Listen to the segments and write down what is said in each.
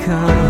become.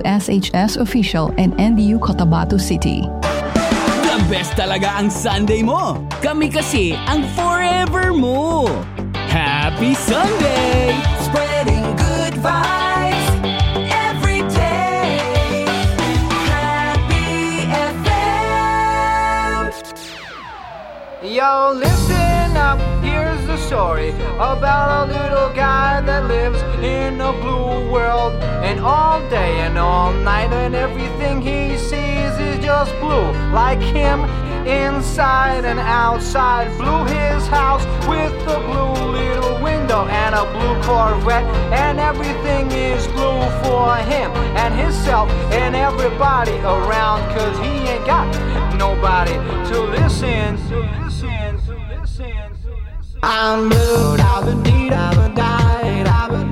SHS official, and NDU Cotabato City. The best talaga ang Sunday mo. Kami kasi ang forever mo. Happy Sunday! Spreading good vibes every day. Happy FM. Yo, listen story about a little guy that lives in a blue world. And all day and all night, and everything he sees is just blue, like him inside and outside. blue his house with a blue little window and a blue Corvette, and everything is blue for him and himself and everybody around, cause he ain't got nobody to listen, to listen, to listen. I'm blue, I've been deed, I've been died, I've been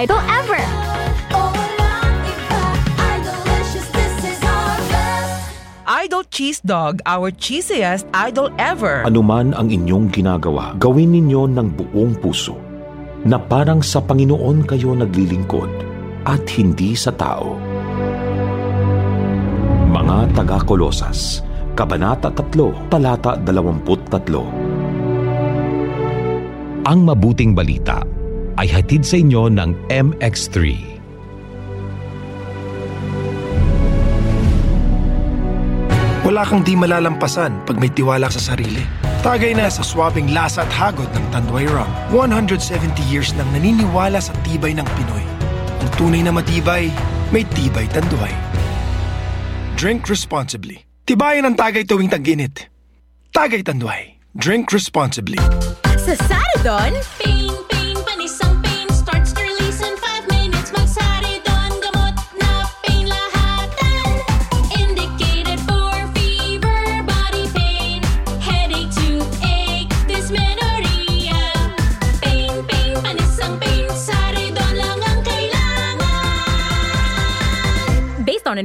our best Idol Cheese Dog, our cheesiest idol ever. Anuman ang inyong ginagawa, gawin ninyo ng buong puso na parang sa Panginoon kayo naglilingkod at hindi sa tao. Mga taga-Kolosas, Kabanata 3, Talata 23. Ang mabuting balita ay hatid sa inyo ng MX3. Wala kang di malalampasan pag may tiwala sa sarili. Tagay na sa swabing lasa at hagod ng Tanduay Rum. 170 years nang naniniwala sa tibay ng Pinoy. Ang tunay na matibay, may tibay Tanduay. Drink responsibly. Tibayan ang tagay tuwing tag-init. Tagay Tanduay. Drink responsibly. Sa Saradon,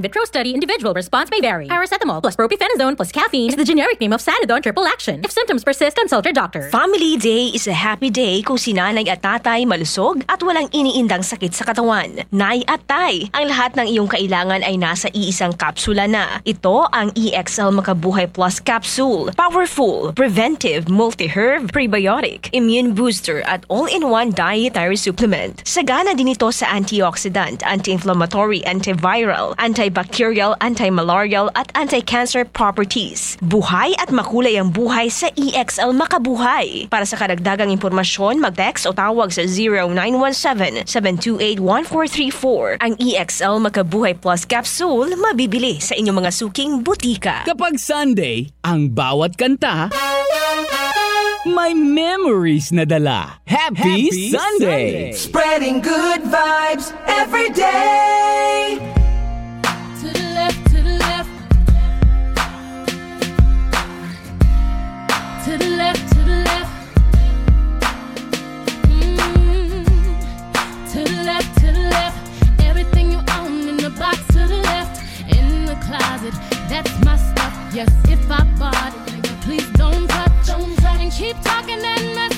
vitro study, individual response may vary. Paracetamol plus propylphenazone plus caffeine is the generic name of Sanidon triple action. If symptoms persist, consult your doctor. Family Day is a happy day kung si nanay at tatay malusog at walang iniindang sakit sa katawan. Nay at tay, ang lahat ng iyong kailangan ay nasa iisang kapsula na. Ito ang EXL Makabuhay Plus Capsule. Powerful, preventive, multi-herb, prebiotic, immune booster at all-in-one dietary supplement. Sagana din ito sa antioxidant, anti-inflammatory, antiviral, anti antibacterial, anti-malarial at anti-cancer properties. Buhay at makulay ang buhay sa EXL Makabuhay. Para sa karagdagang impormasyon, mag-text o tawag sa 0917-728-1434. Ang EXL Makabuhay Plus Capsule mabibili sa inyong mga suking butika. Kapag Sunday, ang bawat kanta may memories na dala. Happy, Happy Sunday. Sunday! Spreading good vibes every day! Yes, if I bought it, please don't touch, don't touch. And keep talking and messing.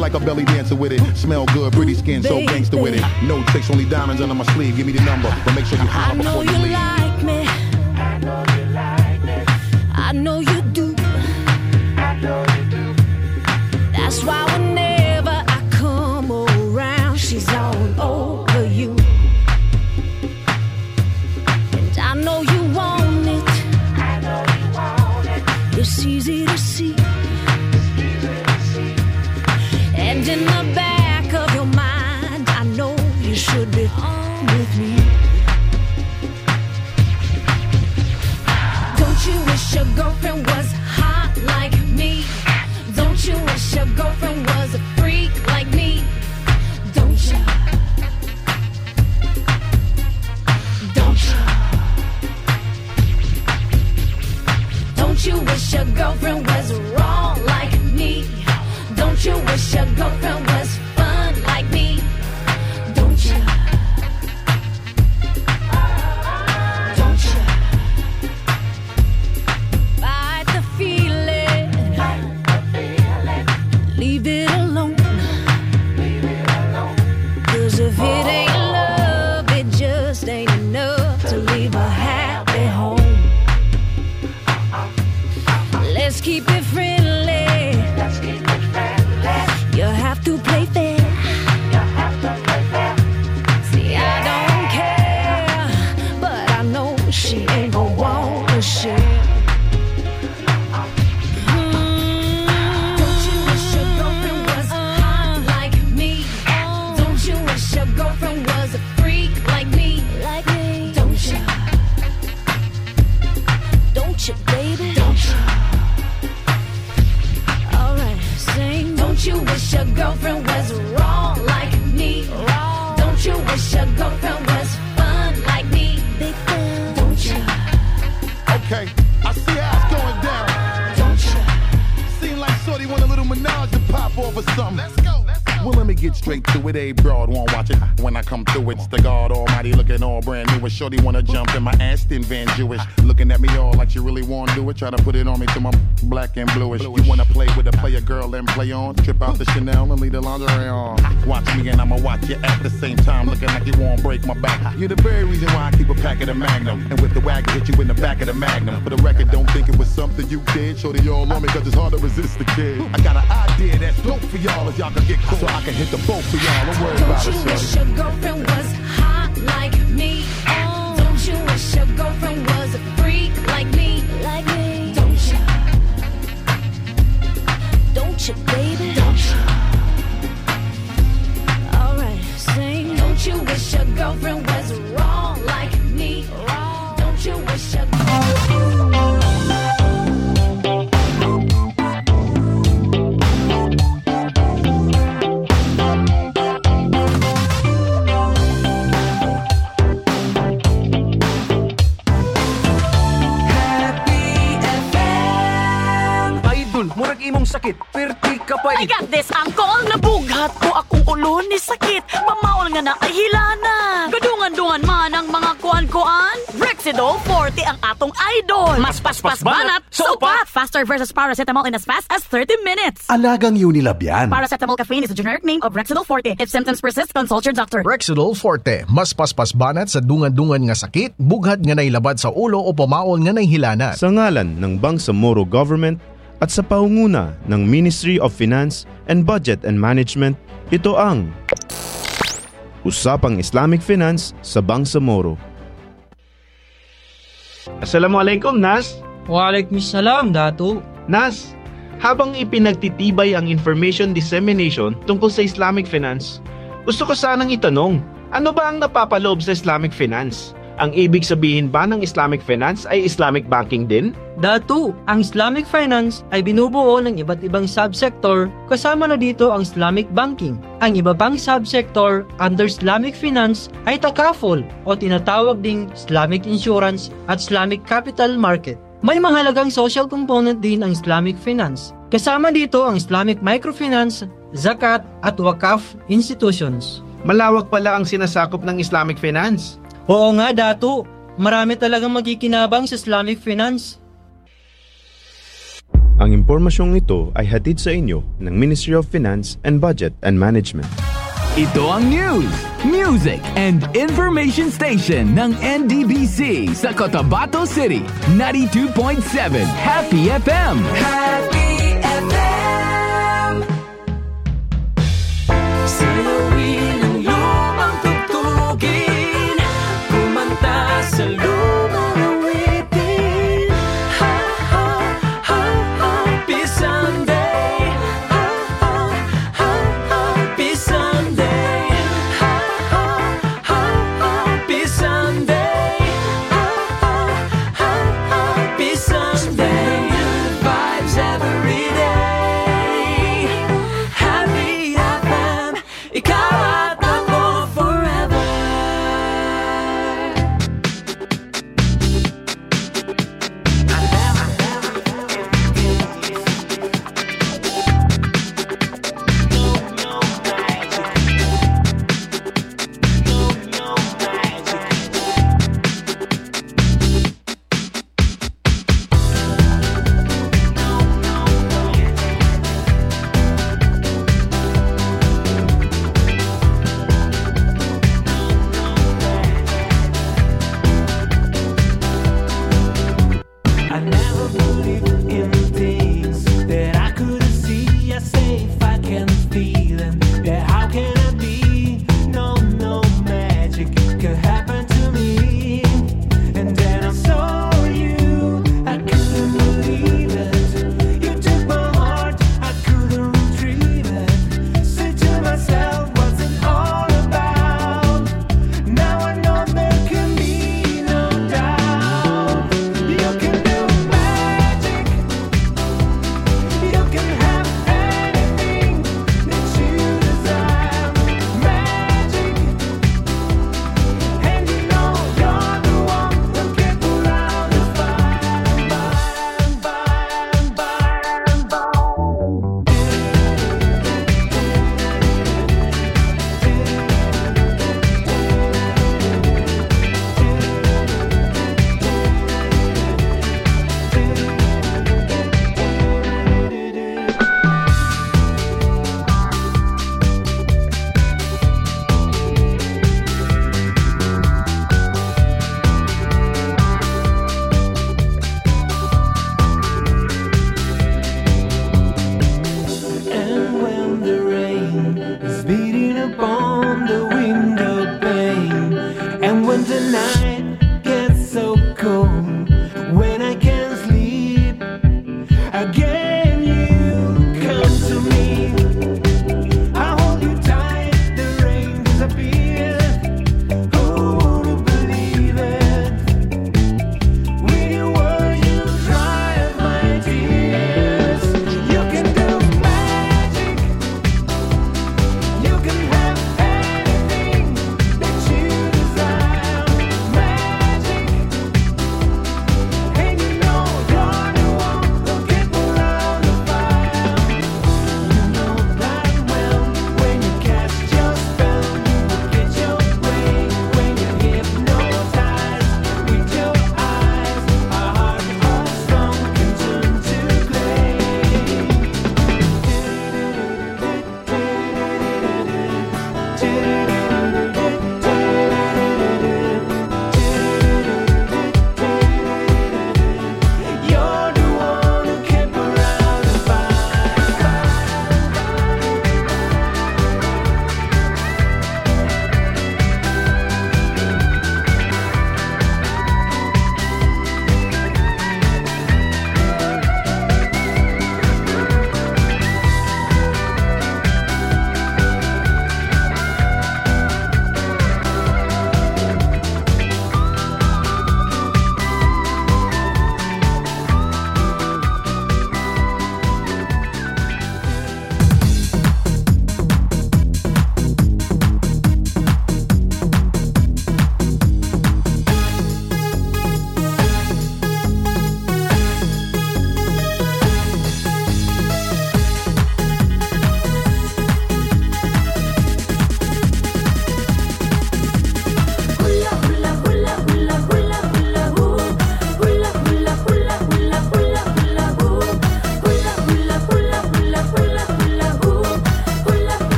Like a belly dancer with it. Smell good, pretty skin, so gangster with it. No tricks, only diamonds under my sleeve. Give me the number, but make sure you holler before you leave. All brand new. And Shorty wanna jump in my Aston Van Jewish. Looking at me all like you really wanna do it. Try to put it on me till my black and bluish. You wanna play with a player girl and play on? Trip out the Chanel and leave the lingerie on. Watch me and I'ma watch you at the same time. Looking like you won't break my back. You're the very reason why I keep a pack of the Magnum. And with the wagon, hit you in the back of the Magnum. For the record, don't think it was something you did. Shorty all on me cause it's hard to resist the kid. I got an idea that's dope for y'all if y'all can get cool. So I can hit the boat for y'all. Don't worry about Don't it, you wish your girlfriend was hot like me? Don't you wish your girlfriend was imong sakit, perti ka pa I got this, angkol Nabughat ko akong ulo ni sakit. Pamaol nga na ay hilana. Gadungan-dungan man ang mga kuan-kuan. Rexidol 40 ang atong idol. Mas paspas banat, sopat Faster versus paracetamol in as fast as 30 minutes. Alagang Unilab yan. Paracetamol caffeine is a generic name of Rexidol 40 If symptoms persist, consult your doctor. Rexidol Forte, mas paspas banat sa dungan-dungan nga sakit, bughat nga nailabad sa ulo o pamaol nga nahilanan. Sa ngalan ng Bangsamoro Government at sa paunguna ng Ministry of Finance and Budget and Management, ito ang Usapang Islamic Finance sa Bangsamoro. Assalamualaikum, Nas. Waalaikumsalam, Datu. Nas, habang ipinagtitibay ang information dissemination tungkol sa Islamic finance, gusto ko sanang itanong, ano ba ang napapaloob sa Islamic finance? Ang ibig sabihin ba ng Islamic finance ay Islamic banking din? Dato, ang Islamic finance ay binubuo ng iba't ibang subsector kasama na dito ang Islamic banking. Ang iba pang subsector under Islamic finance ay takafol o tinatawag ding Islamic insurance at Islamic capital market. May mahalagang social component din ang Islamic finance. Kasama dito ang Islamic microfinance, zakat at wakaf institutions. Malawak pala ang sinasakop ng Islamic finance. Oo nga, Dato. Marami talagang magkikinabang sa Islamic Finance. Ang impormasyong ito ay hatid sa inyo ng Ministry of Finance and Budget and Management. Ito ang news, music, and information station ng NDBC sa Cotabato City. 92.7 Happy FM. Happy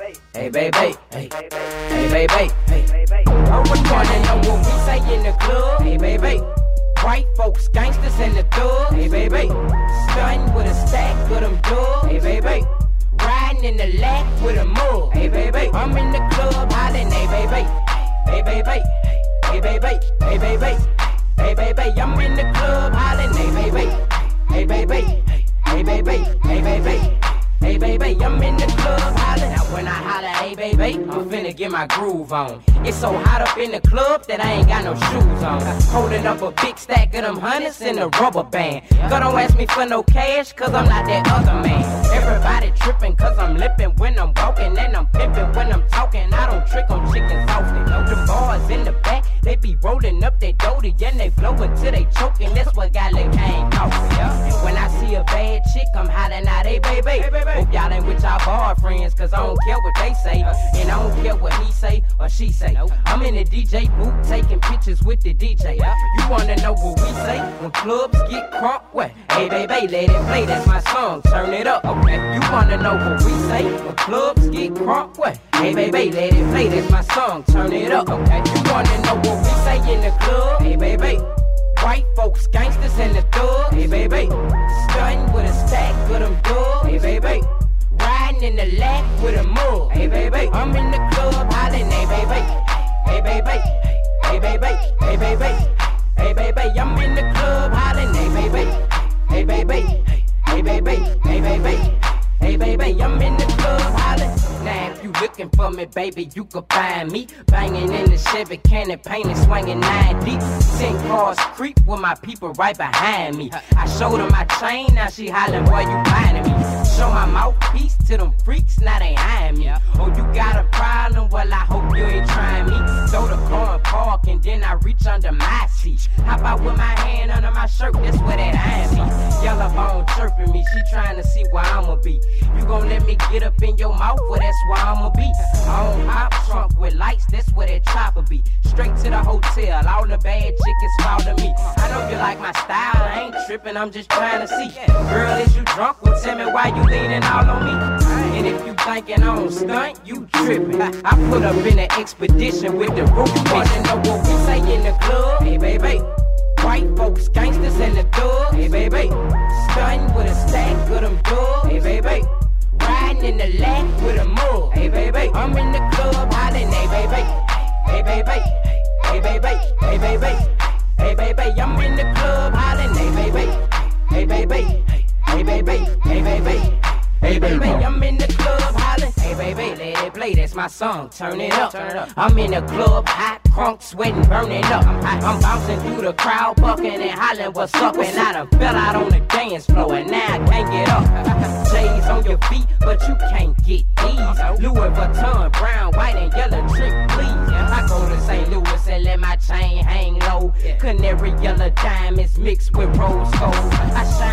Hey, baby. Hey, hey, baby. Hey, baby I was wanna know what we say in the club. Hey, baby. White folks, gangsters and the thugs. Hey, baby. Stunning with a stack of them dubs. Hey, baby. Riding in the lack with a mug. Hey, baby. I'm in the club hollering. Hey, baby. Hey, baby. Hey, baby. Hey, baby. Hey, baby. I'm in the club hollering. Hey, baby. Hey, baby. Hey, baby. Hey, baby. Hey baby, I'm in the club hollering. Now when I holler, hey baby, I'm finna get my groove on. It's so hot up in the club that I ain't got no shoes on. Holding up a big stack of them hundreds in a rubber band. Girl, don't ask me for no cash, cause I'm not that other man. Everybody tripping, cause I'm lipping when I'm walking, and I'm pimping when I'm talking. I don't trick on chicken softly. The bars in the back, they be rolling up their doty, and they blow till they choking. That's what got the cane coffee. Yeah? And when I see a bad chick, I'm hollering out, hey baby. Hope y'all ain't with y'all boyfriends, cause I don't care what they say. And I don't care what he say or she say. I'm in the DJ booth taking pictures with the DJ. You wanna know what we say? When clubs get crunk, what? Hey baby, let it play, that's my song, turn it up, okay? You wanna know what we say? When clubs get crunk, what? Hey baby, let it play, that's my song, turn it up, okay? You wanna know what we say in the club? Hey baby. White folks, gangsters and the thugs. Hey baby, stunning with a stack of them dubs. Hey baby, riding in the lack with a mug. Hey baby, I'm in the club hollering. Hey baby, hey baby, hey baby, hey baby, hey baby, I'm in the club hollering. Hey baby, hey baby, hey baby, hey baby. Hey baby, looking for me, baby, you can find me banging in the Chevy cannon, painted, swinging nine deep. Ten cars creep with my people right behind me. I showed her my chain, now she hollering, boy, you blinding me. Show my mouthpiece to them freaks, now they eyeing me. Oh, you got a problem? Well, I hope you ain't trying me. Throw the car and park, and then I reach under my seat. Hop out with my hand under my shirt, that's where that eyeing me. Yellow bone chirping me, she trying to see where I'ma be. You gon' let me get up in your mouth, well, that's why I'ma be. I don't hop trunk with lights, that's where that chopper be. Straight to the hotel, all the bad chickens follow me. I know you like my style, I ain't tripping, I'm just trying to see. Girl, is you drunk? Well, tell me why you leaning all on me. And if you thinking I don't stunt, you tripping. I put up in an expedition with the roof. Wanna know what we say in the club? Hey, baby. White folks, gangsters and the thugs. Hey, baby. Stunning with a stack of them dubs. Hey, baby. Riding in the lack with a mug. Hey, baby. I'm in the club hollering. Hey, baby. Hey, baby. Hey, baby. Hey, baby. Hey, baby. I'm in the club hollering. Hey, baby. Hey, baby. Hey, baby. Hey, baby. Hey baby, I'm in the club hollering. Hey baby, let it play. That's my song. Turn it up. Turn it up. I'm in the club, hot, crunk, sweating, burning up. I'm. I'm bouncing through the crowd, bucking and hollering, what's up? And I done fell out on the dance floor, and now I can't get up. J's on your feet, but you can't get these. Louis Vuitton, brown, white, and yellow trick, please. I go to St. Louis and let my chain hang low. Canary yellow diamonds mixed with rose gold. I shine